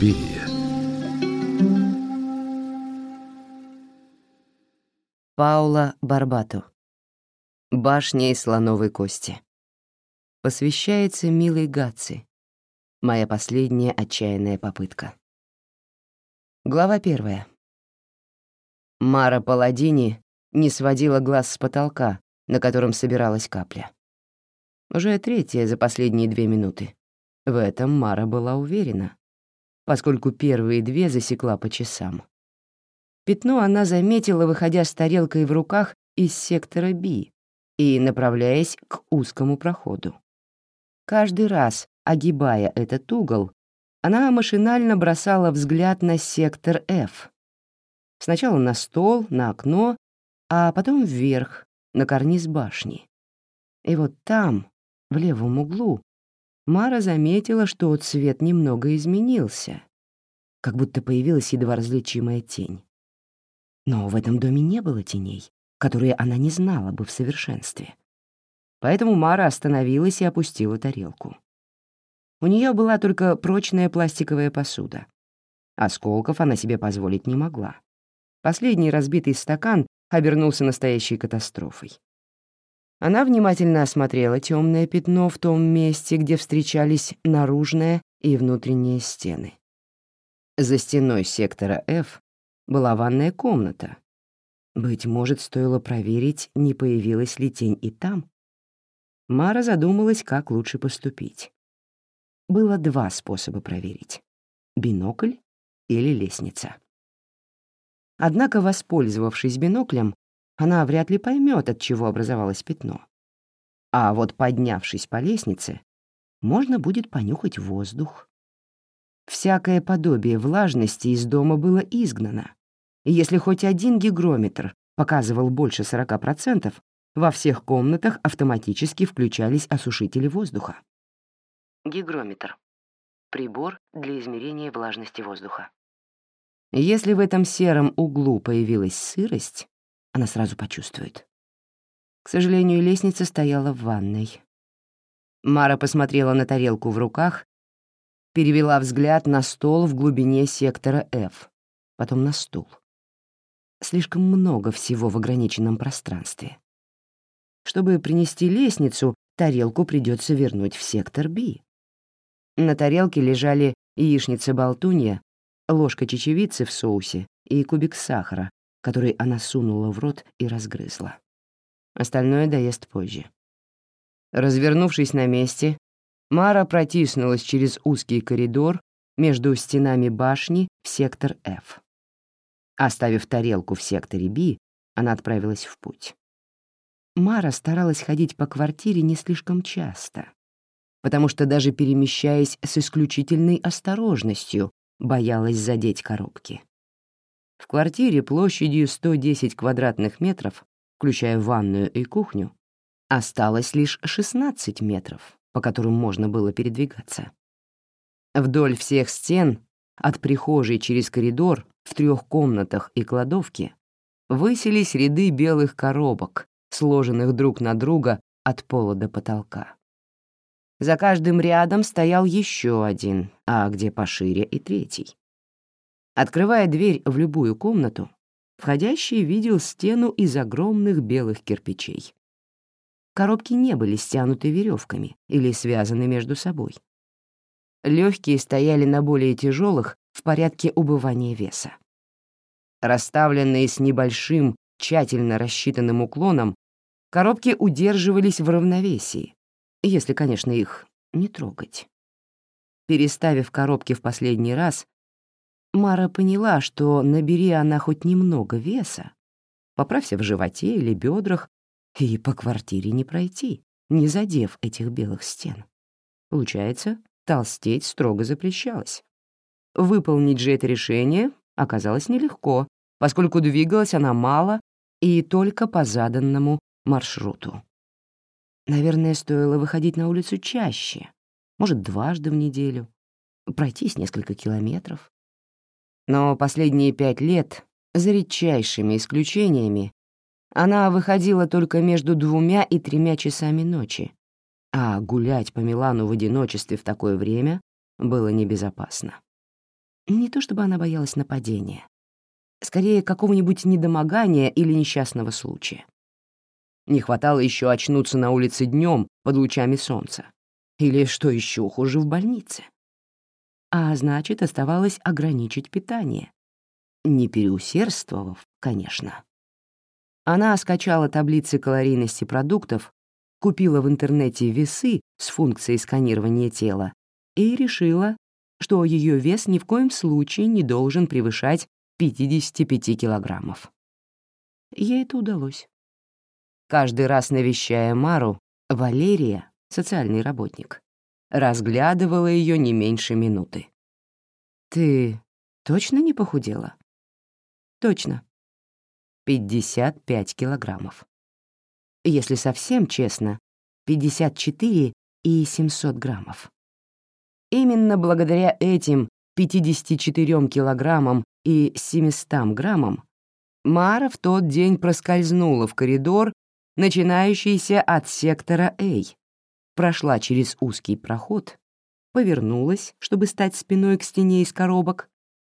Империя. Паула Барбату. Башня из слоновой кости. Посвящается милой Гатси. Моя последняя отчаянная попытка. Глава первая. Мара Паладини не сводила глаз с потолка, на котором собиралась капля. Уже третья за последние две минуты. В этом Мара была уверена, поскольку первые две засекла по часам. Пятно она заметила, выходя с тарелкой в руках из сектора Би и направляясь к узкому проходу. Каждый раз, огибая этот угол, она машинально бросала взгляд на сектор F. Сначала на стол, на окно, а потом вверх, на карниз башни. И вот там, в левом углу, Мара заметила, что цвет немного изменился, как будто появилась едва различимая тень. Но в этом доме не было теней, которые она не знала бы в совершенстве. Поэтому Мара остановилась и опустила тарелку. У нее была только прочная пластиковая посуда. Осколков она себе позволить не могла. Последний разбитый стакан обернулся настоящей катастрофой. Она внимательно осмотрела темное пятно в том месте, где встречались наружная и внутренние стены. За стеной сектора F была ванная комната. Быть может, стоило проверить, не появилась ли тень и там. Мара задумалась, как лучше поступить. Было два способа проверить — бинокль или лестница. Однако, воспользовавшись биноклем, она вряд ли поймет, от чего образовалось пятно. А вот поднявшись по лестнице, можно будет понюхать воздух. Всякое подобие влажности из дома было изгнано, и если хоть один гигрометр показывал больше 40%, во всех комнатах автоматически включались осушители воздуха. Гигрометр — прибор для измерения влажности воздуха. Если в этом сером углу появилась сырость, она сразу почувствует. К сожалению, лестница стояла в ванной. Мара посмотрела на тарелку в руках, перевела взгляд на стол в глубине сектора F, потом на стул. Слишком много всего в ограниченном пространстве. Чтобы принести лестницу, тарелку придется вернуть в сектор B. На тарелке лежали яичница-болтунья, ложка чечевицы в соусе и кубик сахара, который она сунула в рот и разгрызла. Остальное доест позже. Развернувшись на месте, Мара протиснулась через узкий коридор между стенами башни в сектор F. Оставив тарелку в секторе B, она отправилась в путь. Мара старалась ходить по квартире не слишком часто, потому что даже перемещаясь с исключительной осторожностью, боялась задеть коробки. В квартире площадью 110 квадратных метров, включая ванную и кухню, осталось лишь 16 метров, по которым можно было передвигаться. Вдоль всех стен, от прихожей через коридор в трех комнатах и кладовке высились ряды белых коробок, сложенных друг на друга от пола до потолка. За каждым рядом стоял еще один, а где пошире и третий. Открывая дверь в любую комнату, входящий видел стену из огромных белых кирпичей. Коробки не были стянуты веревками или связаны между собой. Легкие стояли на более тяжелых в порядке убывания веса. Расставленные с небольшим, тщательно рассчитанным уклоном, коробки удерживались в равновесии, если, конечно, их не трогать. Переставив коробки в последний раз, Мара поняла, что набери она хоть немного веса, поправься в животе или бедрах, и по квартире не пройти, не задев этих белых стен. Получается, толстеть строго запрещалось. Выполнить же это решение оказалось нелегко, поскольку двигалась она мало и только по заданному маршруту. Наверное, стоило выходить на улицу чаще, может, дважды в неделю, пройтись несколько километров. Но последние пять лет, за редчайшими исключениями, она выходила только между двумя и тремя часами ночи, а гулять по Милану в одиночестве в такое время было небезопасно. Не то чтобы она боялась нападения. Скорее, какого-нибудь недомогания или несчастного случая. Не хватало еще очнуться на улице днем под лучами солнца. Или, что еще хуже, в больнице. А значит, оставалось ограничить питание. Не переусердствовав, конечно. Она скачала таблицы калорийности продуктов, купила в интернете весы с функцией сканирования тела и решила, что ее вес ни в коем случае не должен превышать 55 килограммов. Ей это удалось. Каждый раз навещая Мару, Валерия, социальный работник, разглядывала ее не меньше минуты. «Ты точно не похудела?» «Точно. 55 килограммов. Если совсем честно, 54 и 700 граммов. Именно благодаря этим 54 килограммам и 700 граммам Мара в тот день проскользнула в коридор, начинающийся от сектора А, прошла через узкий проход, повернулась, чтобы стать спиной к стене из коробок,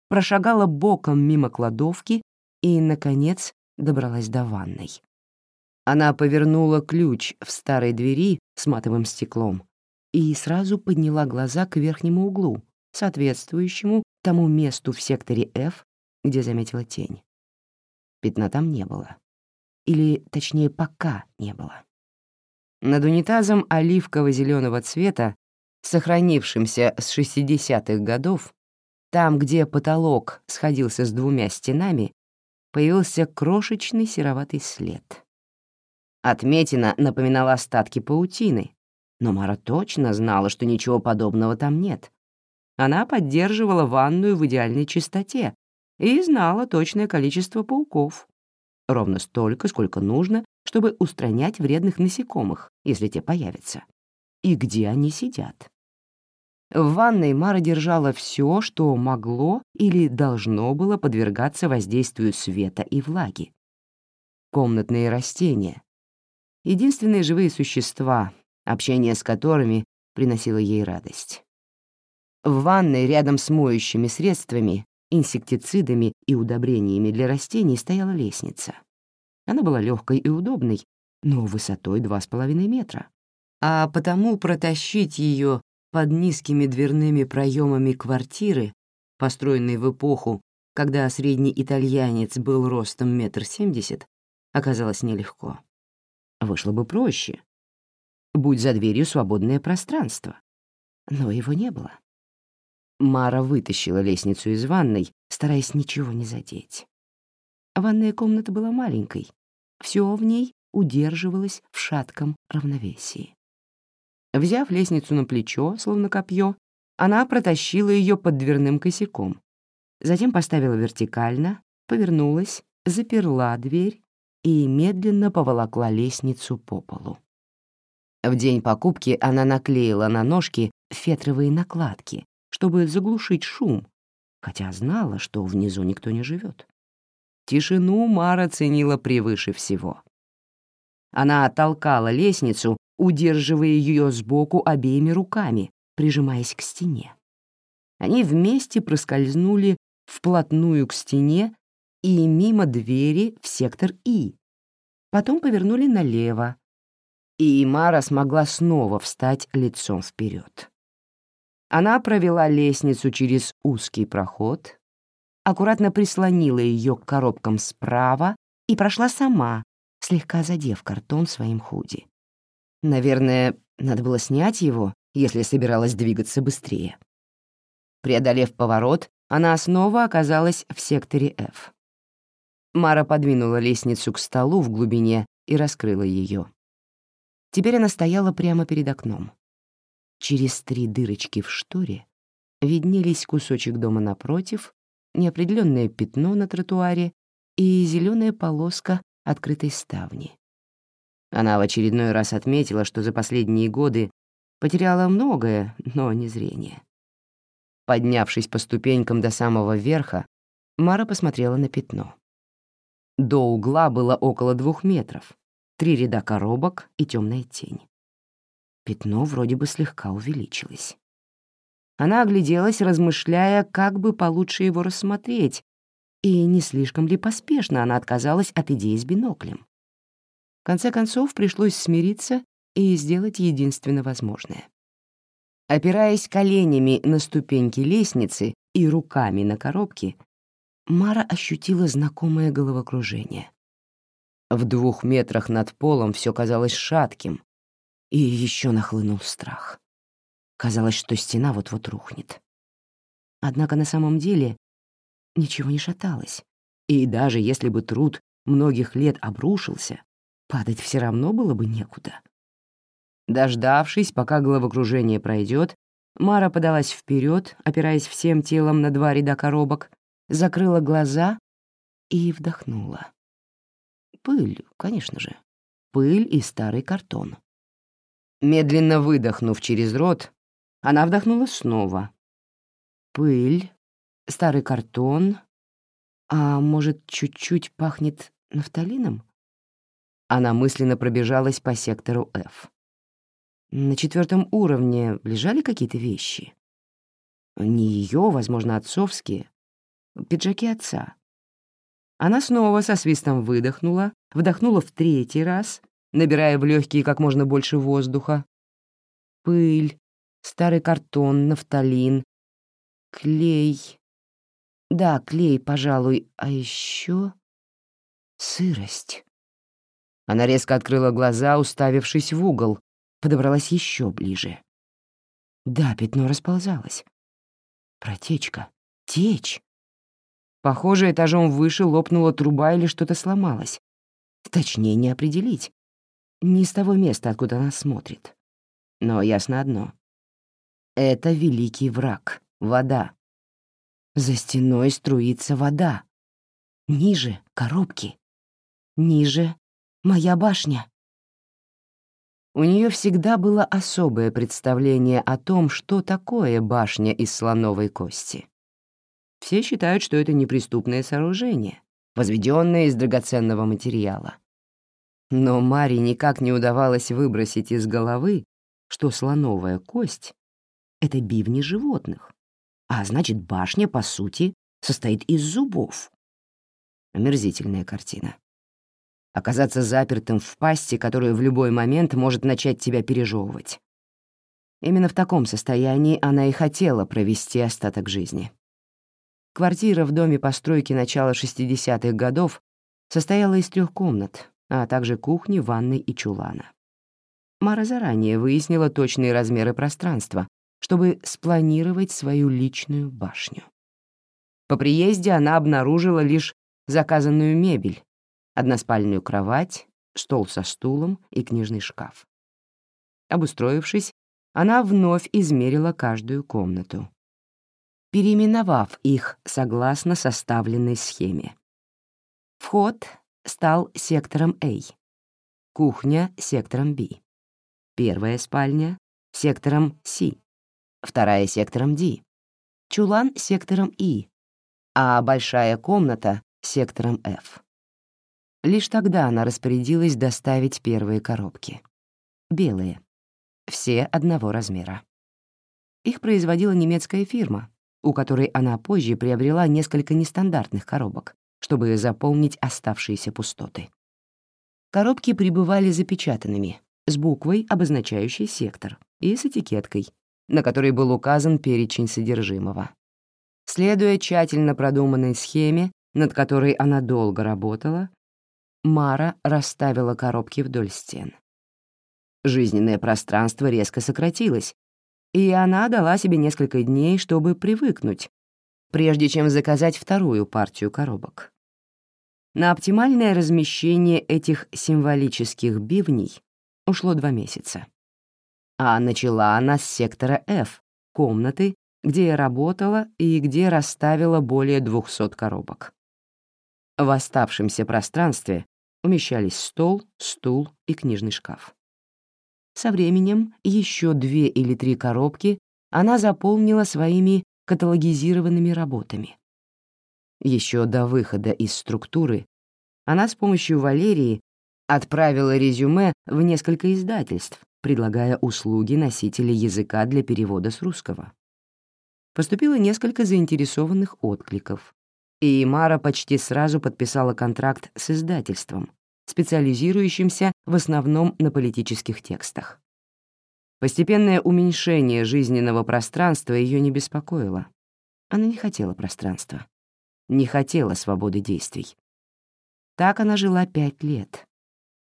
прошагала боком мимо кладовки и, наконец, добралась до ванной. Она повернула ключ в старой двери с матовым стеклом и сразу подняла глаза к верхнему углу, соответствующему тому месту в секторе F, где заметила тень. Пятна там не было. Или, точнее, пока не было. Над унитазом оливково зеленого цвета, сохранившимся с 60-х годов, там, где потолок сходился с двумя стенами, появился крошечный сероватый след. Отметина напоминала остатки паутины, но Мара точно знала, что ничего подобного там нет. Она поддерживала ванную в идеальной чистоте и знала точное количество пауков. Ровно столько, сколько нужно, чтобы устранять вредных насекомых, если те появятся. И где они сидят. В ванной Мара держала все, что могло или должно было подвергаться воздействию света и влаги. Комнатные растения. Единственные живые существа, общение с которыми приносило ей радость. В ванной рядом с моющими средствами, инсектицидами и удобрениями для растений стояла лестница. Она была легкой и удобной, но высотой 2,5 метра. А потому протащить ее под низкими дверными проемами квартиры, построенной в эпоху, когда средний итальянец был ростом метр семьдесят, оказалось нелегко. Вышло бы проще. Будь за дверью свободное пространство. Но его не было. Мара вытащила лестницу из ванной, стараясь ничего не задеть. Ванная комната была маленькой. Все в ней удерживалось в шатком равновесии. Взяв лестницу на плечо, словно копье, она протащила ее под дверным косяком. Затем поставила вертикально, повернулась, заперла дверь и медленно поволокла лестницу по полу. В день покупки она наклеила на ножки фетровые накладки, чтобы заглушить шум, хотя знала, что внизу никто не живет. Тишину Мара ценила превыше всего. Она оттолкала лестницу удерживая ее сбоку обеими руками, прижимаясь к стене. Они вместе проскользнули вплотную к стене и мимо двери в сектор И. Потом повернули налево, и Мара смогла снова встать лицом вперед. Она провела лестницу через узкий проход, аккуратно прислонила ее к коробкам справа и прошла сама, слегка задев картон своим худи. Наверное, надо было снять его, если собиралась двигаться быстрее. Преодолев поворот, она снова оказалась в секторе F. Мара подвинула лестницу к столу в глубине и раскрыла ее. Теперь она стояла прямо перед окном. Через три дырочки в шторе виднелись кусочек дома напротив, неопределенное пятно на тротуаре и зеленая полоска открытой ставни. Она в очередной раз отметила, что за последние годы потеряла многое, но не зрение. Поднявшись по ступенькам до самого верха, Мара посмотрела на пятно. До угла было около двух метров, три ряда коробок и темная тень. Пятно вроде бы слегка увеличилось. Она огляделась, размышляя, как бы получше его рассмотреть, и не слишком ли поспешно она отказалась от идеи с биноклем. В конце концов, пришлось смириться и сделать единственно возможное. Опираясь коленями на ступеньки лестницы и руками на коробки, Мара ощутила знакомое головокружение. В двух метрах над полом все казалось шатким, и еще нахлынул страх. Казалось, что стена вот-вот рухнет. Однако на самом деле ничего не шаталось, и даже если бы труд многих лет обрушился, падать все равно было бы некуда. Дождавшись, пока головокружение пройдет, Мара подалась вперед, опираясь всем телом на два ряда коробок, закрыла глаза и вдохнула. Пыль, конечно же. Пыль и старый картон. Медленно выдохнув через рот, она вдохнула снова. Пыль, старый картон, а может, чуть-чуть пахнет нафталином? Она мысленно пробежалась по сектору F. На четвертом уровне лежали какие-то вещи. Не ее, возможно, отцовские. Пиджаки отца. Она снова со свистом выдохнула, вдохнула в третий раз, набирая в легкие как можно больше воздуха. Пыль, старый картон, нафталин, клей. Да, клей, пожалуй, а еще сырость. Она резко открыла глаза, уставившись в угол, подобралась еще ближе. Да, пятно расползалось. Протечка. Течь. Похоже, этажом выше лопнула труба или что-то сломалось. Точнее, не определить. Не с того места, откуда она смотрит. Но ясно одно. Это великий враг — вода. За стеной струится вода. Ниже — коробки. Ниже — моя башня. У нее всегда было особое представление о том, что такое башня из слоновой кости. Все считают, что это неприступное сооружение, возведенное из драгоценного материала. Но Маре никак не удавалось выбросить из головы, что слоновая кость — это бивни животных, а значит, башня, по сути, состоит из зубов. Омерзительная картина оказаться запертым в пасти, которая в любой момент может начать тебя пережевывать. Именно в таком состоянии она и хотела провести остаток жизни. Квартира в доме постройки начала 60-х годов состояла из трех комнат, а также кухни, ванной и чулана. Мара заранее выяснила точные размеры пространства, чтобы спланировать свою личную башню. По приезде она обнаружила лишь заказанную мебель, односпальную кровать, стол со стулом и книжный шкаф. Обустроившись, она вновь измерила каждую комнату, переименовав их согласно составленной схеме. Вход стал сектором А, кухня — сектором Б, первая спальня — сектором С, вторая — сектором Д, чулан — сектором И, а большая комната — сектором F. Лишь тогда она распорядилась доставить первые коробки. Белые. Все одного размера. Их производила немецкая фирма, у которой она позже приобрела несколько нестандартных коробок, чтобы заполнить оставшиеся пустоты. Коробки прибывали запечатанными, с буквой, обозначающей сектор, и с этикеткой, на которой был указан перечень содержимого. Следуя тщательно продуманной схеме, над которой она долго работала, Мара расставила коробки вдоль стен. Жизненное пространство резко сократилось, и она дала себе несколько дней, чтобы привыкнуть, прежде чем заказать вторую партию коробок. На оптимальное размещение этих символических бивней ушло два месяца. А начала она с сектора F, комнаты, где я работала и где расставила более 200 коробок. В оставшемся пространстве умещались стол, стул и книжный шкаф. Со временем еще две или три коробки она заполнила своими каталогизированными работами. Еще до выхода из структуры она с помощью Валерии отправила резюме в несколько издательств, предлагая услуги носителя языка для перевода с русского. поступило несколько заинтересованных откликов, и Мара почти сразу подписала контракт с издательством, специализирующимся в основном на политических текстах. Постепенное уменьшение жизненного пространства ее не беспокоило. Она не хотела пространства, не хотела свободы действий. Так она жила пять лет,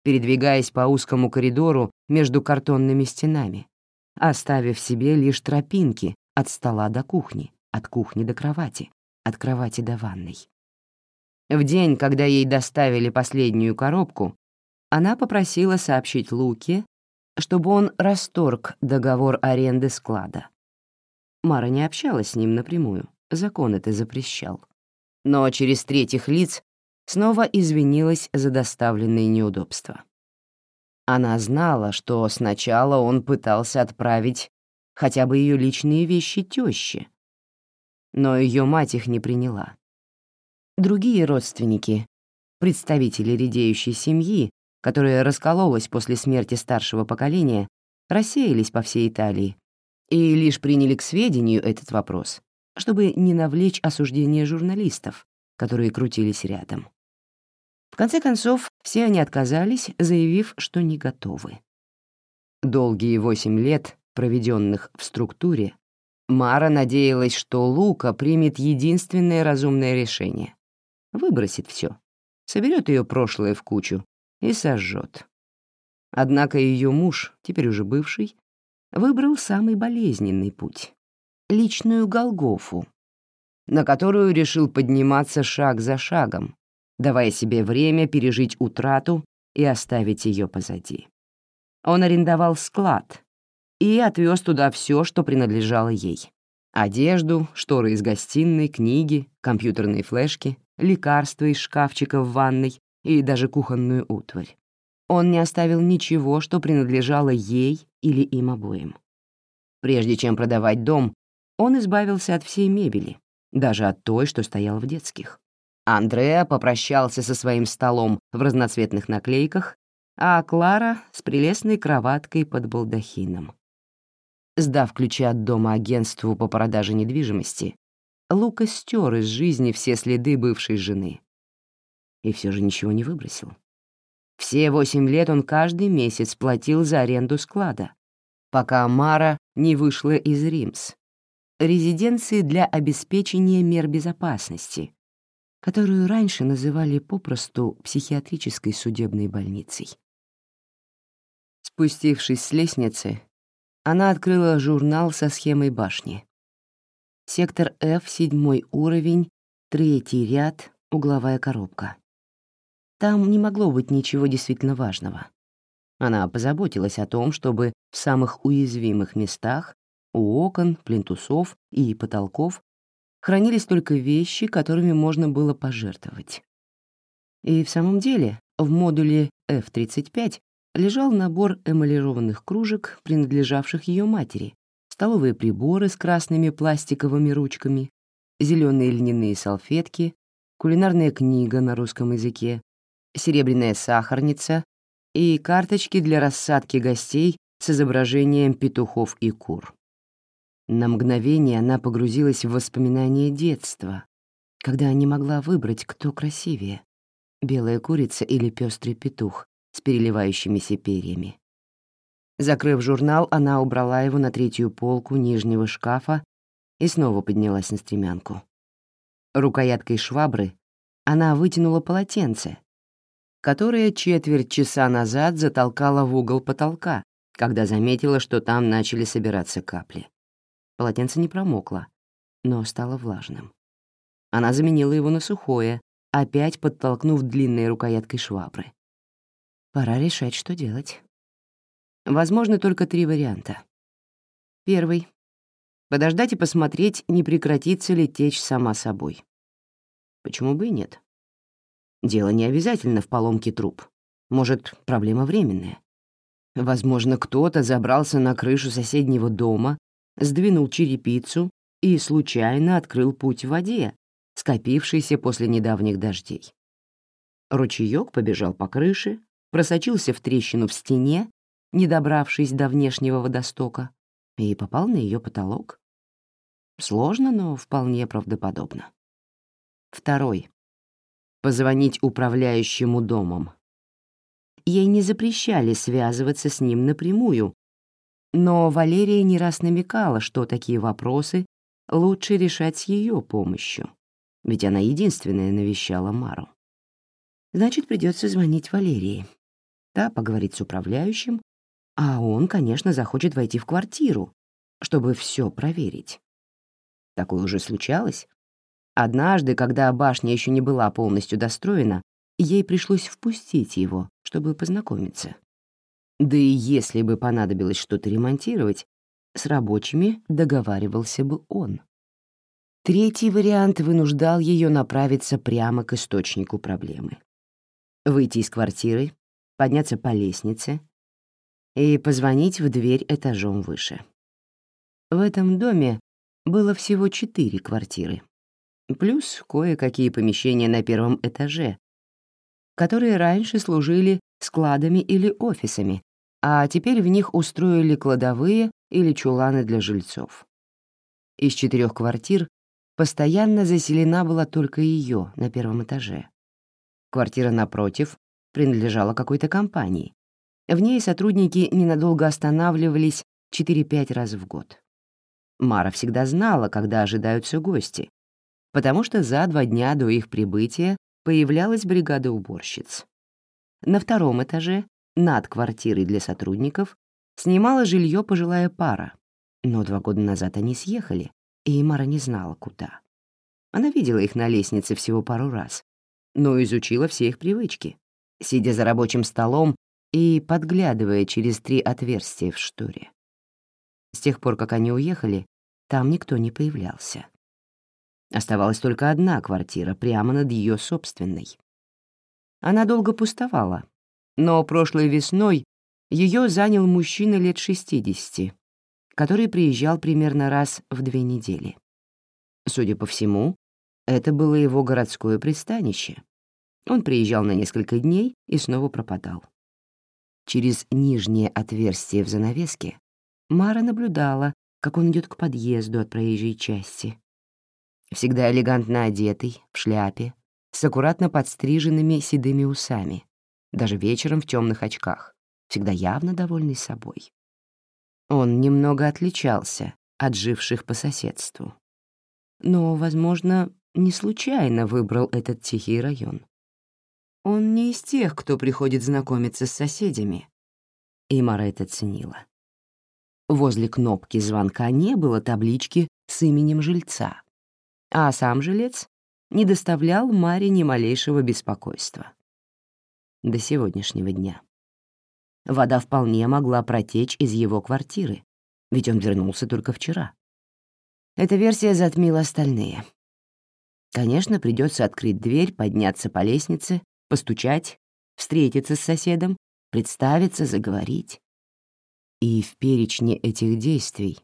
передвигаясь по узкому коридору между картонными стенами, оставив себе лишь тропинки от стола до кухни, от кухни до кровати, от кровати до ванной. В день, когда ей доставили последнюю коробку, она попросила сообщить Луке, чтобы он расторг договор аренды склада. Мара не общалась с ним напрямую, закон это запрещал. Но через третьих лиц снова извинилась за доставленные неудобства. Она знала, что сначала он пытался отправить хотя бы ее личные вещи тёще, но ее мать их не приняла. Другие родственники, представители редеющей семьи, которая раскололась после смерти старшего поколения, рассеялись по всей Италии и лишь приняли к сведению этот вопрос, чтобы не навлечь осуждение журналистов, которые крутились рядом. В конце концов, все они отказались, заявив, что не готовы. Долгие восемь лет, проведенных в структуре, Мара надеялась, что Лука примет единственное разумное решение. Выбросит все, соберет ее прошлое в кучу и сожжет. Однако ее муж, теперь уже бывший, выбрал самый болезненный путь — личную Голгофу, на которую решил подниматься шаг за шагом, давая себе время пережить утрату и оставить ее позади. Он арендовал склад и отвез туда все, что принадлежало ей. Одежду, шторы из гостиной, книги, компьютерные флешки, лекарства из шкафчика в ванной и даже кухонную утварь. Он не оставил ничего, что принадлежало ей или им обоим. Прежде чем продавать дом, он избавился от всей мебели, даже от той, что стояла в детских. Андреа попрощался со своим столом в разноцветных наклейках, а Клара — с прелестной кроваткой под балдахином. Сдав ключи от дома агентству по продаже недвижимости, Лука стер из жизни все следы бывшей жены. И все же ничего не выбросил. Все восемь лет он каждый месяц платил за аренду склада, пока Мара не вышла из Римс, резиденции для обеспечения мер безопасности, которую раньше называли попросту психиатрической судебной больницей. Спустившись с лестницы, она открыла журнал со схемой башни. Сектор F, седьмой уровень, третий ряд, угловая коробка. Там не могло быть ничего действительно важного. Она позаботилась о том, чтобы в самых уязвимых местах, у окон, плинтусов и потолков, хранились только вещи, которыми можно было пожертвовать. И в самом деле в модуле F-35 лежал набор эмалированных кружек, принадлежавших ее матери, столовые приборы с красными пластиковыми ручками, зеленые льняные салфетки, кулинарная книга на русском языке, серебряная сахарница и карточки для рассадки гостей с изображением петухов и кур. На мгновение она погрузилась в воспоминания детства, когда не могла выбрать, кто красивее — белая курица или пестрый петух с переливающимися перьями. Закрыв журнал, она убрала его на третью полку нижнего шкафа и снова поднялась на стремянку. Рукояткой швабры она вытянула полотенце, которое четверть часа назад затолкала в угол потолка, когда заметила, что там начали собираться капли. Полотенце не промокло, но стало влажным. Она заменила его на сухое, опять подтолкнув длинной рукояткой швабры. Пора решать, что делать. Возможно, только три варианта. Первый — подождать и посмотреть, не прекратится ли течь сама собой. Почему бы и нет? Дело не обязательно в поломке труб. Может, проблема временная. Возможно, кто-то забрался на крышу соседнего дома сдвинул черепицу и случайно открыл путь в воде, скопившейся после недавних дождей. Ручеёк побежал по крыше, просочился в трещину в стене, не добравшись до внешнего водостока, и попал на ее потолок. Сложно, но вполне правдоподобно. Второй. Позвонить управляющему домом. Ей не запрещали связываться с ним напрямую, но Валерия не раз намекала, что такие вопросы лучше решать с ее помощью, ведь она единственная навещала Мару. Значит, придется звонить Валерии. Та поговорит с управляющим, а он, конечно, захочет войти в квартиру, чтобы все проверить. Такое уже случалось. Однажды, когда башня еще не была полностью достроена, ей пришлось впустить его, чтобы познакомиться. Да и если бы понадобилось что-то ремонтировать, с рабочими договаривался бы он. Третий вариант вынуждал ее направиться прямо к источнику проблемы. Выйти из квартиры, подняться по лестнице и позвонить в дверь этажом выше. В этом доме было всего четыре квартиры, плюс кое-какие помещения на первом этаже, которые раньше служили складами или офисами, а теперь в них устроили кладовые или чуланы для жильцов. Из четырех квартир постоянно заселена была только ее на первом этаже. Квартира напротив принадлежала какой-то компании. В ней сотрудники ненадолго останавливались 4-5 раз в год. Мара всегда знала, когда ожидаются гости, потому что за два дня до их прибытия появлялась бригада уборщиц. На втором этаже, над квартирой для сотрудников, снимала жилье пожилая пара, но два года назад они съехали, и Мара не знала, куда. Она видела их на лестнице всего пару раз, но изучила все их привычки, сидя за рабочим столом и подглядывая через три отверстия в шторе. С тех пор, как они уехали, там никто не появлялся. Оставалась только одна квартира прямо над ее собственной. Она долго пустовала, но прошлой весной ее занял мужчина лет 60, который приезжал примерно раз в две недели. Судя по всему, это было его городское пристанище. Он приезжал на несколько дней и снова пропадал. Через нижнее отверстие в занавеске Мара наблюдала, как он идет к подъезду от проезжей части. Всегда элегантно одетый, в шляпе, с аккуратно подстриженными седыми усами, даже вечером в темных очках, всегда явно довольный собой. Он немного отличался от живших по соседству. Но, возможно, не случайно выбрал этот тихий район. Он не из тех, кто приходит знакомиться с соседями. И Мара это ценила. Возле кнопки звонка не было таблички с именем жильца, а сам жилец не доставлял Маре ни малейшего беспокойства. До сегодняшнего дня. Вода вполне могла протечь из его квартиры, ведь он вернулся только вчера. Эта версия затмила остальные. Конечно, придется открыть дверь, подняться по лестнице, постучать, встретиться с соседом, представиться, заговорить. И в перечне этих действий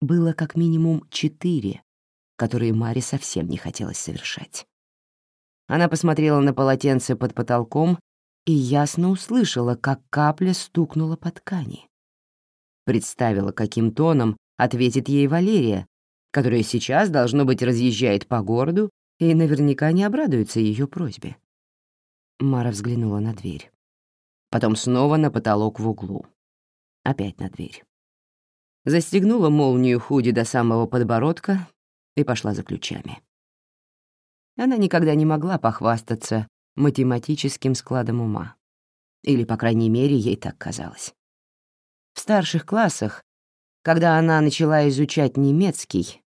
было как минимум четыре, которые Маре совсем не хотелось совершать. Она посмотрела на полотенце под потолком и ясно услышала, как капля стукнула по ткани. Представила, каким тоном ответит ей Валерия, которая сейчас, должно быть, разъезжает по городу и наверняка не обрадуется ее просьбе. Мара взглянула на дверь. Потом снова на потолок в углу. Опять на дверь. Застегнула молнию худи до самого подбородка и пошла за ключами. Она никогда не могла похвастаться математическим складом ума. Или, по крайней мере, ей так казалось. В старших классах, когда она начала изучать немецкий,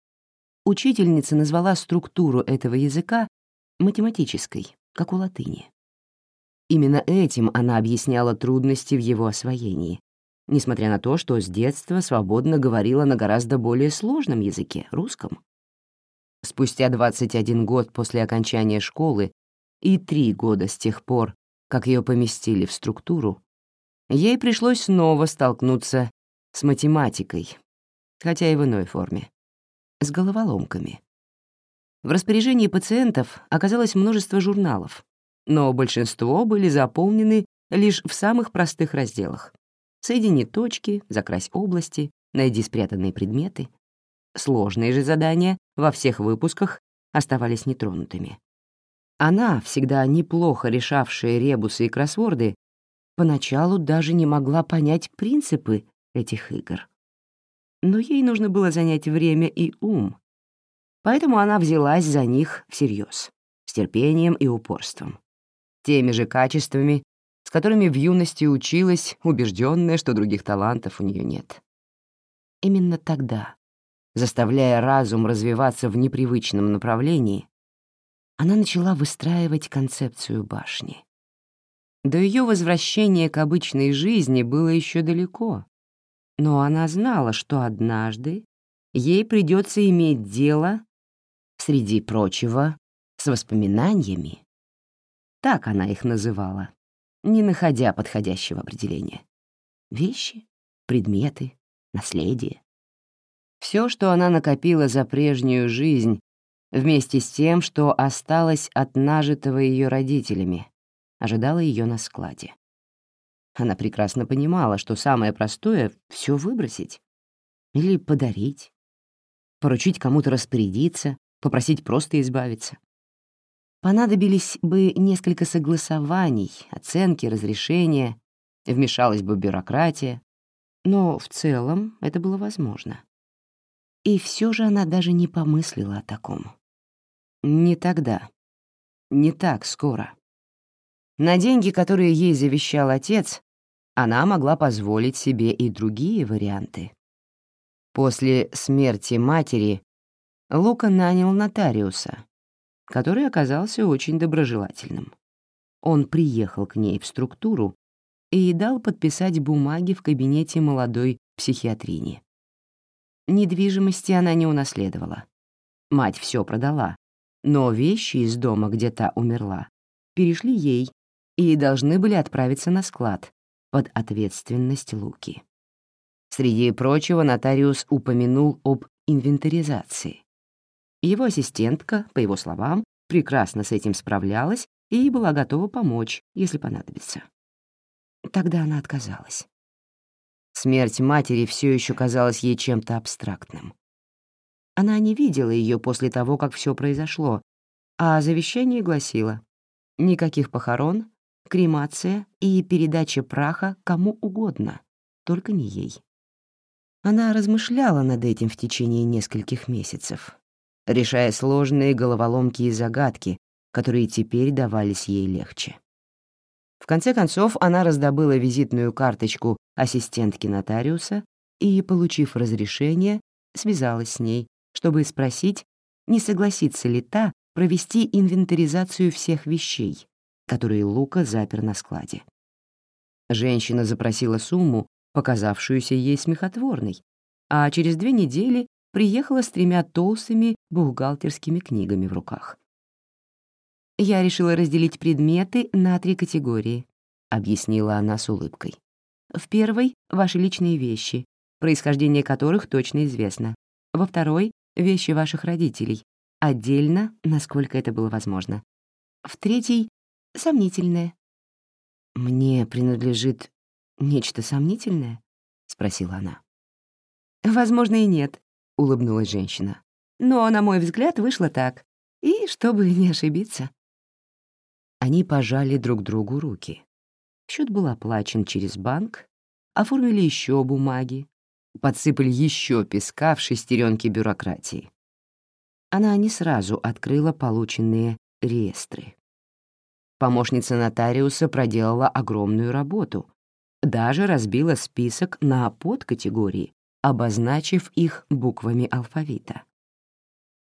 учительница назвала структуру этого языка математической, как у латыни. Именно этим она объясняла трудности в его освоении, несмотря на то, что с детства свободно говорила на гораздо более сложном языке — русском. Спустя 21 год после окончания школы и три года с тех пор, как ее поместили в структуру, ей пришлось снова столкнуться с математикой, хотя и в иной форме, с головоломками. В распоряжении пациентов оказалось множество журналов, но большинство были заполнены лишь в самых простых разделах. Соедини точки, закрась области, найди спрятанные предметы. Сложные же задания во всех выпусках оставались нетронутыми. Она, всегда неплохо решавшая ребусы и кроссворды, поначалу даже не могла понять принципы этих игр. Но ей нужно было занять время и ум, поэтому она взялась за них всерьез, с терпением и упорством. Теми же качествами, с которыми в юности училась, убежденная, что других талантов у нее нет. Именно тогда, заставляя разум развиваться в непривычном направлении, она начала выстраивать концепцию башни. До ее возвращения к обычной жизни было еще далеко, но она знала, что однажды ей придется иметь дело, среди прочего, с воспоминаниями. Так она их называла, не находя подходящего определения. Вещи, предметы, наследие. Все, что она накопила за прежнюю жизнь, вместе с тем, что осталось от нажитого ее родителями, ожидала ее на складе. Она прекрасно понимала, что самое простое — все выбросить. Или подарить. Поручить кому-то распорядиться, попросить просто избавиться. Понадобились бы несколько согласований, оценки, разрешения, вмешалась бы бюрократия, но в целом это было возможно. И все же она даже не помыслила о таком. Не тогда. Не так скоро. На деньги, которые ей завещал отец, она могла позволить себе и другие варианты. После смерти матери Лука нанял нотариуса, который оказался очень доброжелательным. Он приехал к ней в структуру и дал подписать бумаги в кабинете молодой психиатрини. Недвижимости она не унаследовала. Мать все продала, но вещи из дома, где та умерла, перешли ей и должны были отправиться на склад под ответственность Луки. Среди прочего нотариус упомянул об инвентаризации. Его ассистентка, по его словам, прекрасно с этим справлялась и была готова помочь, если понадобится. Тогда она отказалась. Смерть матери все еще казалась ей чем-то абстрактным. Она не видела ее после того, как все произошло, а завещание гласило «Никаких похорон, кремация и передача праха кому угодно, только не ей». Она размышляла над этим в течение нескольких месяцев, решая сложные головоломки и загадки, которые теперь давались ей легче. В конце концов, она раздобыла визитную карточку ассистентки нотариуса и, получив разрешение, связалась с ней, чтобы спросить, не согласится ли та провести инвентаризацию всех вещей, которые Лука запер на складе. Женщина запросила сумму, показавшуюся ей смехотворной, а через две недели приехала с тремя толстыми бухгалтерскими книгами в руках. «Я решила разделить предметы на три категории», — объяснила она с улыбкой. «В первой — ваши личные вещи, происхождение которых точно известно. Во второй — вещи ваших родителей, отдельно, насколько это было возможно. В третьей — сомнительное». «Мне принадлежит нечто сомнительное?» — спросила она. «Возможно, и нет», — улыбнулась женщина. «Но, на мой взгляд, вышло так. И чтобы не ошибиться». Они пожали друг другу руки. Счет был оплачен через банк, оформили еще бумаги, подсыпали еще песка в шестеренки бюрократии. Она не сразу открыла полученные реестры. Помощница нотариуса проделала огромную работу, даже разбила список на подкатегории, обозначив их буквами алфавита.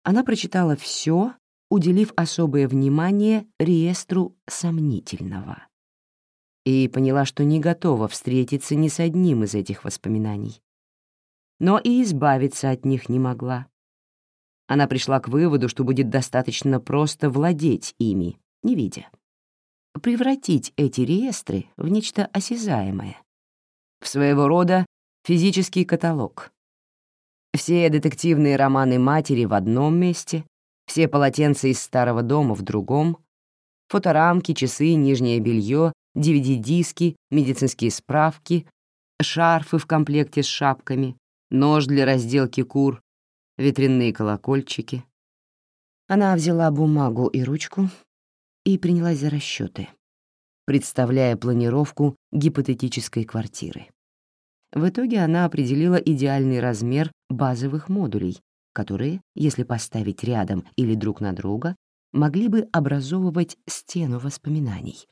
Она прочитала все уделив особое внимание реестру сомнительного. И поняла, что не готова встретиться ни с одним из этих воспоминаний. Но и избавиться от них не могла. Она пришла к выводу, что будет достаточно просто владеть ими, не видя. Превратить эти реестры в нечто осязаемое. В своего рода физический каталог. Все детективные романы матери в одном месте, все полотенца из старого дома в другом, фоторамки, часы, нижнее белье, DVD-диски, медицинские справки, шарфы в комплекте с шапками, нож для разделки кур, ветряные колокольчики. Она взяла бумагу и ручку и принялась за расчеты, представляя планировку гипотетической квартиры. В итоге она определила идеальный размер базовых модулей, которые, если поставить рядом или друг на друга, могли бы образовывать стену воспоминаний.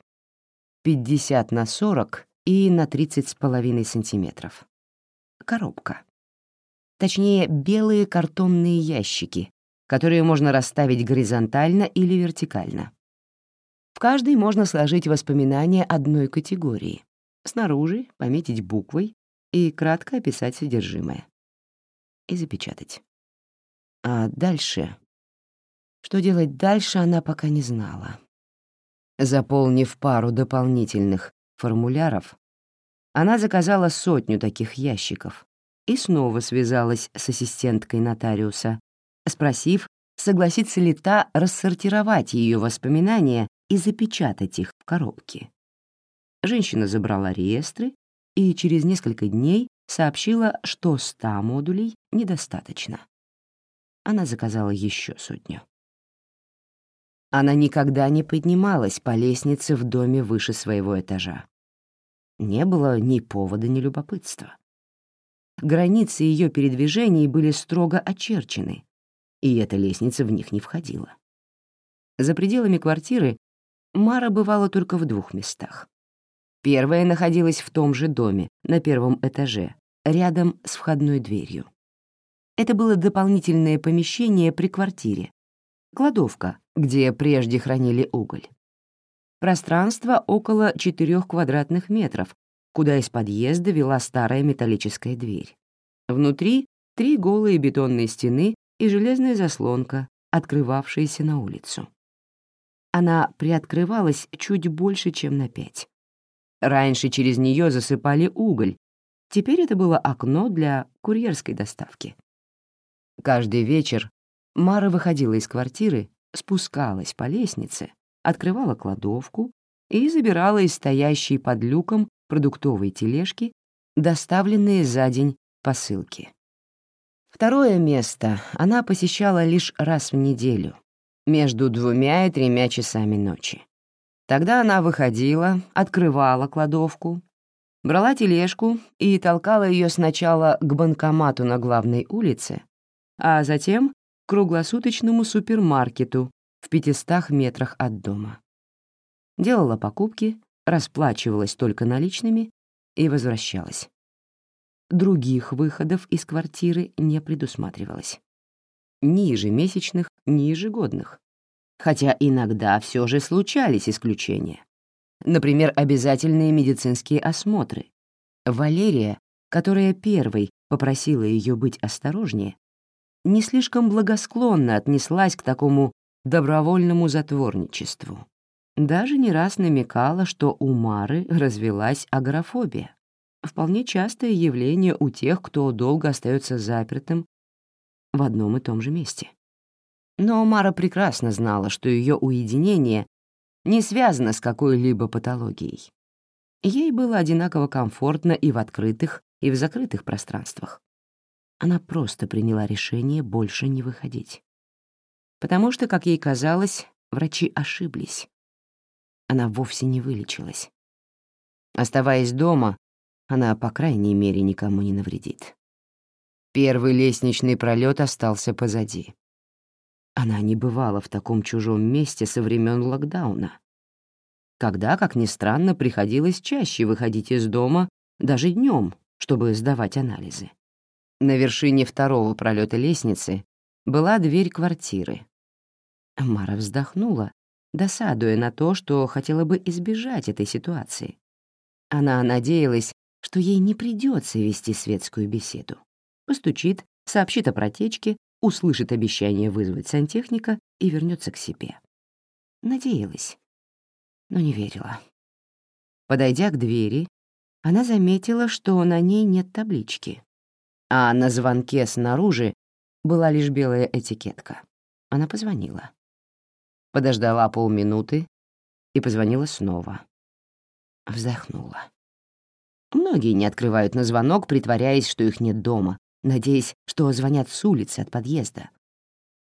50 на 40 и на 30 с половиной сантиметров. Коробка. Точнее, белые картонные ящики, которые можно расставить горизонтально или вертикально. В каждый можно сложить воспоминания одной категории. Снаружи пометить буквой и кратко описать содержимое. И запечатать. А дальше... Что делать дальше, она пока не знала. Заполнив пару дополнительных формуляров, она заказала сотню таких ящиков и снова связалась с ассистенткой нотариуса, спросив, согласится ли та рассортировать ее воспоминания и запечатать их в коробке. Женщина забрала реестры и через несколько дней сообщила, что ста модулей недостаточно. Она заказала еще сотню. Она никогда не поднималась по лестнице в доме выше своего этажа. Не было ни повода, ни любопытства. Границы ее передвижений были строго очерчены, и эта лестница в них не входила. За пределами квартиры Мара бывала только в двух местах. Первая находилась в том же доме, на первом этаже, рядом с входной дверью. Это было дополнительное помещение при квартире, кладовка, где прежде хранили уголь. Пространство около 4 квадратных метров, куда из подъезда вела старая металлическая дверь. Внутри три голые бетонные стены и железная заслонка, открывавшаяся на улицу. Она приоткрывалась чуть больше, чем на пять. Раньше через нее засыпали уголь, теперь это было окно для курьерской доставки. Каждый вечер Мара выходила из квартиры, спускалась по лестнице, открывала кладовку и забирала из стоящей под люком продуктовой тележки доставленные за день посылки. Второе место она посещала лишь раз в неделю, между двумя и тремя часами ночи. Тогда она выходила, открывала кладовку, брала тележку и толкала ее сначала к банкомату на главной улице, а затем к круглосуточному супермаркету в 500 метрах от дома. Делала покупки, расплачивалась только наличными и возвращалась. Других выходов из квартиры не предусматривалось. Ни ежемесячных, ни ежегодных. Хотя иногда все же случались исключения. Например, обязательные медицинские осмотры. Валерия, которая первой попросила ее быть осторожнее, не слишком благосклонно отнеслась к такому добровольному затворничеству. Даже не раз намекала, что у Мары развелась агорафобия. Вполне частое явление у тех, кто долго остается запертым в одном и том же месте. Но Мара прекрасно знала, что ее уединение не связано с какой-либо патологией. Ей было одинаково комфортно и в открытых, и в закрытых пространствах. Она просто приняла решение больше не выходить потому что, как ей казалось, врачи ошиблись. Она вовсе не вылечилась. Оставаясь дома, она, по крайней мере, никому не навредит. Первый лестничный пролет остался позади. Она не бывала в таком чужом месте со времен локдауна. Когда, как ни странно, приходилось чаще выходить из дома, даже днем, чтобы сдавать анализы. На вершине второго пролета лестницы была дверь квартиры, Мара вздохнула, досадуя на то, что хотела бы избежать этой ситуации. Она надеялась, что ей не придется вести светскую беседу. Постучит, сообщит о протечке, услышит обещание вызвать сантехника и вернется к себе. Надеялась, но не верила. Подойдя к двери, она заметила, что на ней нет таблички, а на звонке снаружи была лишь белая этикетка. Она позвонила подождала полминуты и позвонила снова. Вздохнула. Многие не открывают на звонок, притворяясь, что их нет дома, надеясь, что звонят с улицы от подъезда.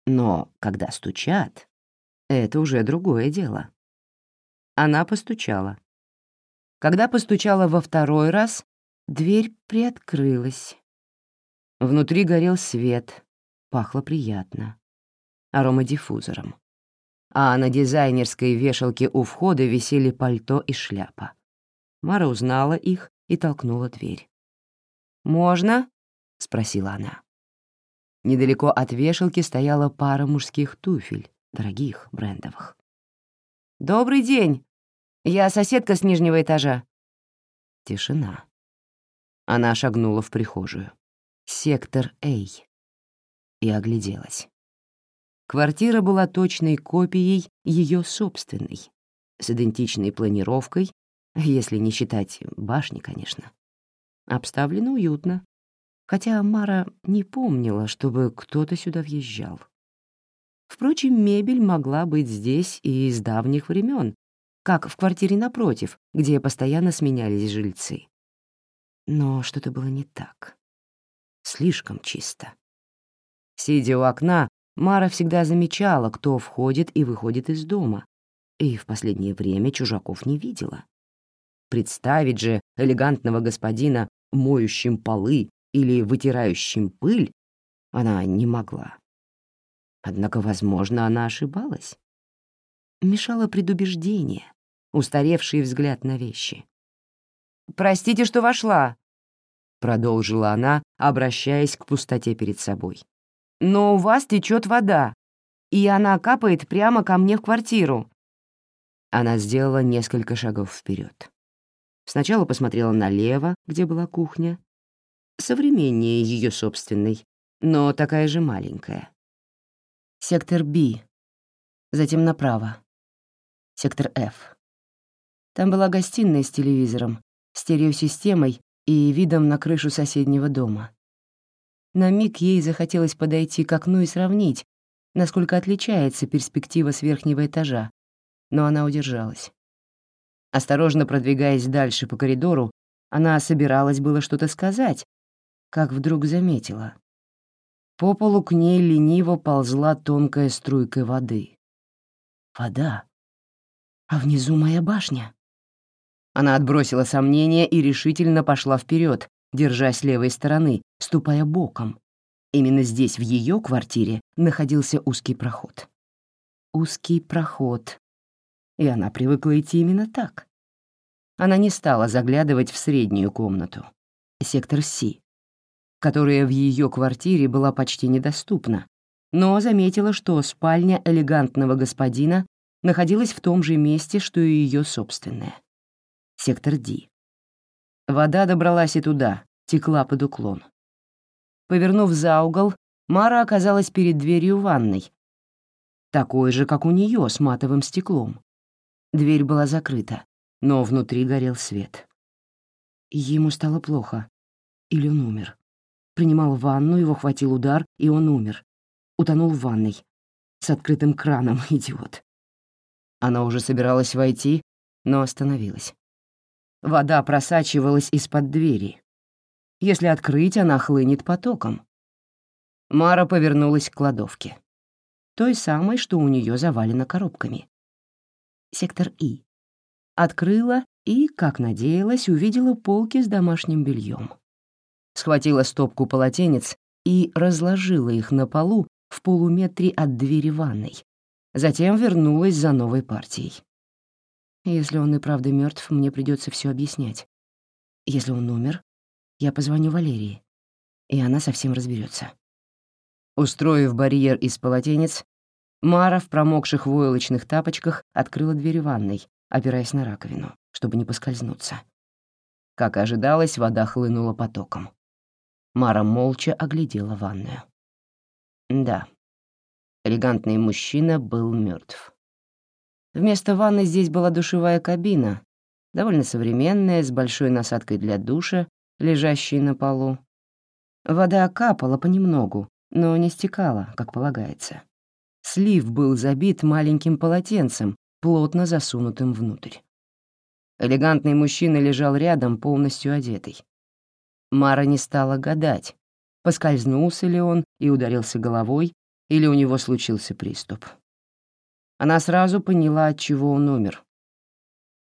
Но когда стучат, это уже другое дело. Она постучала. Когда постучала во второй раз, дверь приоткрылась. Внутри горел свет, пахло приятно, аромадиффузором. А на дизайнерской вешалке у входа висели пальто и шляпа. Мара узнала их и толкнула дверь. «Можно?» — спросила она. Недалеко от вешалки стояла пара мужских туфель, дорогих, брендовых. «Добрый день! Я соседка с нижнего этажа». Тишина. Она шагнула в прихожую. Сектор Эй. И огляделась. Квартира была точной копией ее собственной, с идентичной планировкой, если не считать башни, конечно. Обставлено уютно, хотя Мара не помнила, чтобы кто-то сюда въезжал. Впрочем, мебель могла быть здесь и из давних времен, как в квартире напротив, где постоянно сменялись жильцы. Но что-то было не так. Слишком чисто. Сидя у окна, Мара всегда замечала, кто входит и выходит из дома, и в последнее время чужаков не видела. Представить же элегантного господина моющим полы или вытирающим пыль она не могла. Однако, возможно, она ошибалась. Мешало предубеждение, устаревший взгляд на вещи. «Простите, что вошла», — продолжила она, обращаясь к пустоте перед собой. «Но у вас течет вода, и она капает прямо ко мне в квартиру». Она сделала несколько шагов вперед. Сначала посмотрела налево, где была кухня, современнее ее собственной, но такая же маленькая. Сектор Б, затем направо. Сектор F. Там была гостиная с телевизором, стереосистемой и видом на крышу соседнего дома. На миг ей захотелось подойти к окну и сравнить, насколько отличается перспектива с верхнего этажа, но она удержалась. Осторожно продвигаясь дальше по коридору, она собиралась было что-то сказать, как вдруг заметила. По полу к ней лениво ползла тонкая струйка воды. Вода. А внизу моя башня. Она отбросила сомнения и решительно пошла вперед, держась левой стороны, ступая боком. Именно здесь, в ее квартире, находился узкий проход. Узкий проход, и она привыкла идти именно так. Она не стала заглядывать в среднюю комнату, сектор Си, которая в ее квартире была почти недоступна, но заметила, что спальня элегантного господина находилась в том же месте, что и ее собственная. Сектор Ди. Вода добралась и туда, текла под уклон. Повернув за угол, Мара оказалась перед дверью ванной, такой же, как у нее, с матовым стеклом. Дверь была закрыта, но внутри горел свет. Ему стало плохо. Или он умер. Принимал ванну, его хватил удар, и он умер. Утонул в ванной. С открытым краном, идиот. Она уже собиралась войти, но остановилась. Вода просачивалась из-под двери. Если открыть, она хлынет потоком. Мара повернулась к кладовке. Той самой, что у нее завалено коробками сектор И. Открыла и, как надеялась, увидела полки с домашним бельем. Схватила стопку полотенец и разложила их на полу в полуметре от двери ванной. Затем вернулась за новой партией. Если он и правда мертв, мне придется все объяснять. Если он умер, я позвоню Валерии, и она совсем разберется. Устроив барьер из полотенец, Мара в промокших войлочных тапочках открыла дверь ванной, опираясь на раковину, чтобы не поскользнуться. Как и ожидалось, вода хлынула потоком. Мара молча оглядела ванную. Да, элегантный мужчина был мертв. Вместо ванны здесь была душевая кабина, довольно современная, с большой насадкой для душа, лежащей на полу. Вода капала понемногу, но не стекала, как полагается. Слив был забит маленьким полотенцем, плотно засунутым внутрь. Элегантный мужчина лежал рядом, полностью одетый. Мара не стала гадать, поскользнулся ли он и ударился головой, или у него случился приступ. Она сразу поняла, от чего он умер.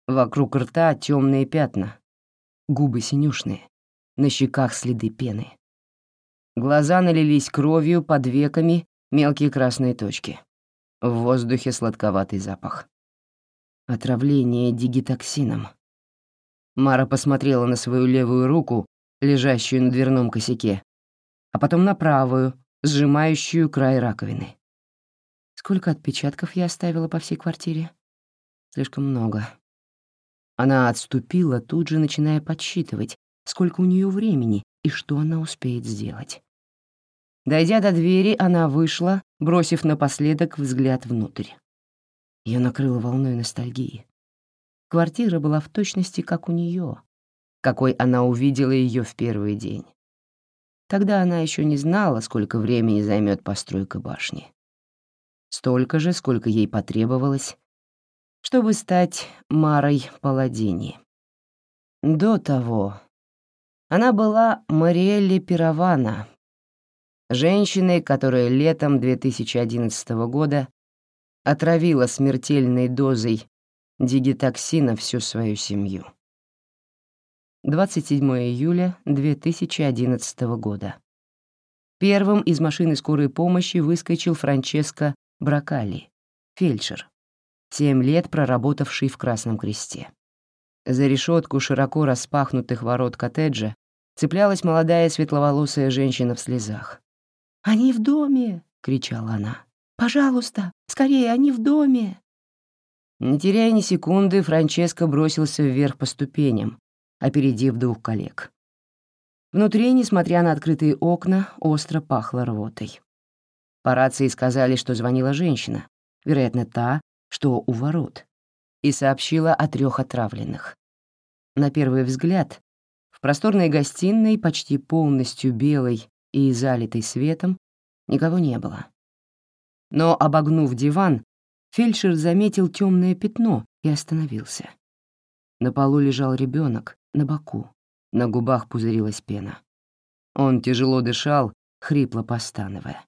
Вокруг рта темные пятна, губы синюшные, на щеках следы пены. Глаза налились кровью, под веками мелкие красные точки. В воздухе сладковатый запах. Отравление дигитоксином. Мара посмотрела на свою левую руку, лежащую на дверном косяке, а потом на правую, сжимающую край раковины. Сколько отпечатков я оставила по всей квартире? Слишком много. Она отступила, тут же начиная подсчитывать, сколько у нее времени и что она успеет сделать. Дойдя до двери, она вышла, бросив напоследок взгляд внутрь. Ее накрыло волной ностальгии. Квартира была в точности как у нее, какой она увидела ее в первый день. Тогда она еще не знала, сколько времени займет постройка башни. Столько же, сколько ей потребовалось, чтобы стать Марой Паладини. До того она была Мариэлли Пиравана, женщиной, которая летом 2011 года отравила смертельной дозой дигитоксина всю свою семью. 27 июля 2011 года. Первым из машины скорой помощи выскочил Франческо Бракали, фельдшер, семь лет проработавший в Красном Кресте. За решетку широко распахнутых ворот коттеджа цеплялась молодая светловолосая женщина в слезах. «Они в доме!» — кричала она. «Пожалуйста, скорее, они в доме!» Не теряя ни секунды, Франческо бросился вверх по ступеням, опередив двух коллег. Внутри, несмотря на открытые окна, остро пахло рвотой. По рации сказали, что звонила женщина, вероятно, та, что у ворот, и сообщила о трех отравленных. На первый взгляд, в просторной гостиной, почти полностью белой и залитой светом, никого не было. Но, обогнув диван, фельдшер заметил темное пятно и остановился. На полу лежал ребенок, на боку, на губах пузырилась пена. Он тяжело дышал, хрипло постановая.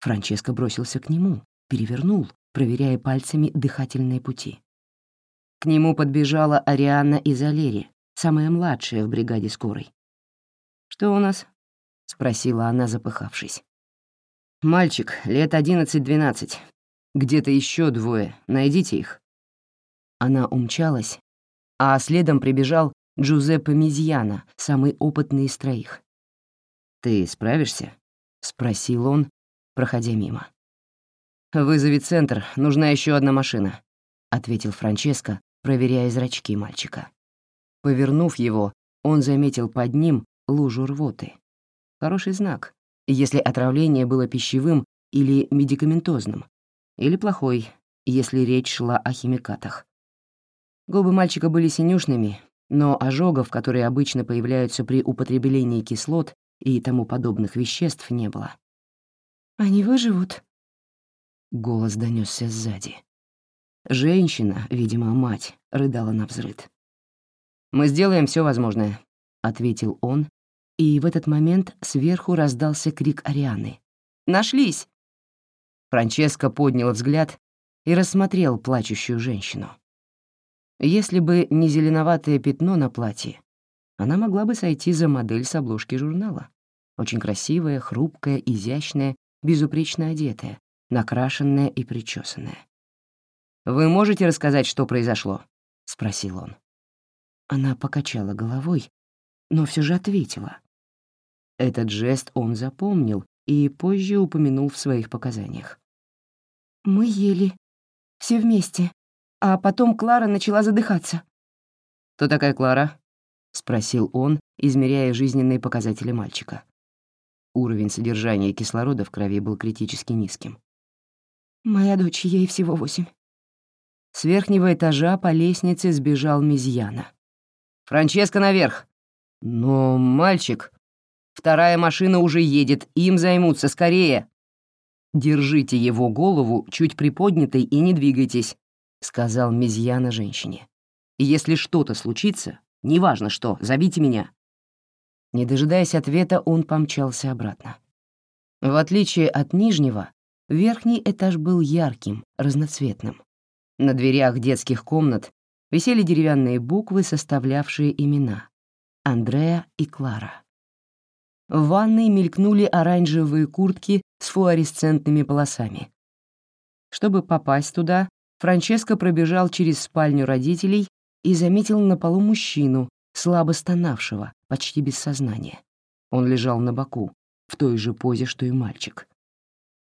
Франческо бросился к нему, перевернул, проверяя пальцами дыхательные пути. К нему подбежала Арианна из Алери, самая младшая в бригаде скорой. «Что у нас?» — спросила она, запыхавшись. «Мальчик, лет одиннадцать-двенадцать. Где-то еще двое. Найдите их». Она умчалась, а следом прибежал Джузеппе Мизьяна, самый опытный из троих. «Ты справишься?» — спросил он, проходя мимо. «Вызови центр, нужна еще одна машина», — ответил Франческо, проверяя зрачки мальчика. Повернув его, он заметил под ним лужу рвоты. Хороший знак, если отравление было пищевым или медикаментозным, или плохой, если речь шла о химикатах. Губы мальчика были синюшными, но ожогов, которые обычно появляются при употреблении кислот и тому подобных веществ, не было. «Они выживут?» Голос донесся сзади. Женщина, видимо, мать, рыдала на взрыд. «Мы сделаем все возможное», — ответил он, и в этот момент сверху раздался крик Арианы. «Нашлись!» Франческо поднял взгляд и рассмотрел плачущую женщину. Если бы не зеленоватое пятно на платье, она могла бы сойти за модель с обложки журнала. Очень красивая, хрупкая, изящная, безупречно одетая, накрашенная и причесанная. «Вы можете рассказать, что произошло?» — спросил он. Она покачала головой, но все же ответила. Этот жест он запомнил и позже упомянул в своих показаниях. «Мы ели. Все вместе. А потом Клара начала задыхаться». «Кто такая Клара?» — спросил он, измеряя жизненные показатели мальчика. Уровень содержания кислорода в крови был критически низким. «Моя дочь, ей всего восемь». С верхнего этажа по лестнице сбежал Мизьяна. «Франческо наверх!» «Но, мальчик...» Вторая машина уже едет, им займутся, скорее!» «Держите его голову чуть приподнятой и не двигайтесь», — сказал Мизьяна женщине. «Если что-то случится, неважно что, зовите меня». Не дожидаясь ответа, он помчался обратно. В отличие от нижнего, верхний этаж был ярким, разноцветным. На дверях детских комнат висели деревянные буквы, составлявшие имена — Андреа и Клара. В ванной мелькнули оранжевые куртки с флуоресцентными полосами. Чтобы попасть туда, Франческо пробежал через спальню родителей и заметил на полу мужчину, слабо стонавшего, почти без сознания. Он лежал на боку, в той же позе, что и мальчик.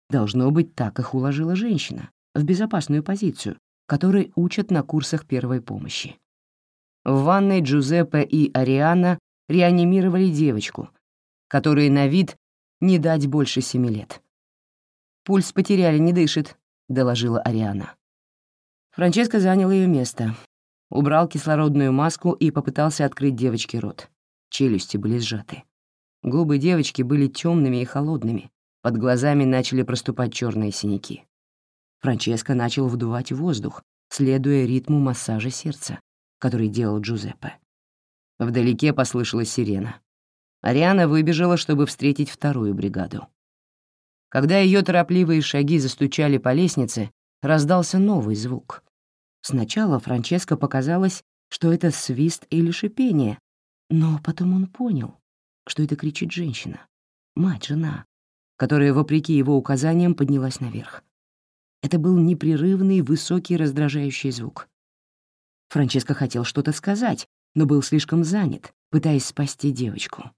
Должно быть, так их уложила женщина, в безопасную позицию, которой учат на курсах первой помощи. В ванной Джузеппе и Ариана реанимировали девочку, которой на вид не дать больше семи лет. «Пульс потеряли, не дышит», — доложила Ариана. Франческо занял ее место, убрал кислородную маску и попытался открыть девочке рот. Челюсти были сжаты. Губы девочки были темными и холодными, под глазами начали проступать черные синяки. Франческо начал вдувать воздух, следуя ритму массажа сердца, который делал Джузеппе. Вдалеке послышалась сирена. Ариана выбежала, чтобы встретить вторую бригаду. Когда ее торопливые шаги застучали по лестнице, раздался новый звук. Сначала Франческо показалось, что это свист или шипение, но потом он понял, что это кричит женщина, мать-жена, которая, вопреки его указаниям, поднялась наверх. Это был непрерывный, высокий, раздражающий звук. Франческо хотел что-то сказать, но был слишком занят, пытаясь спасти девочку.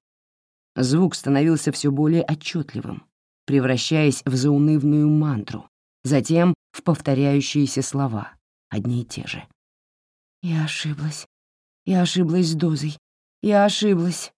Звук становился все более отчетливым, превращаясь в заунывную мантру, затем в повторяющиеся слова, одни и те же. «Я ошиблась. Я ошиблась с дозой. Я ошиблась».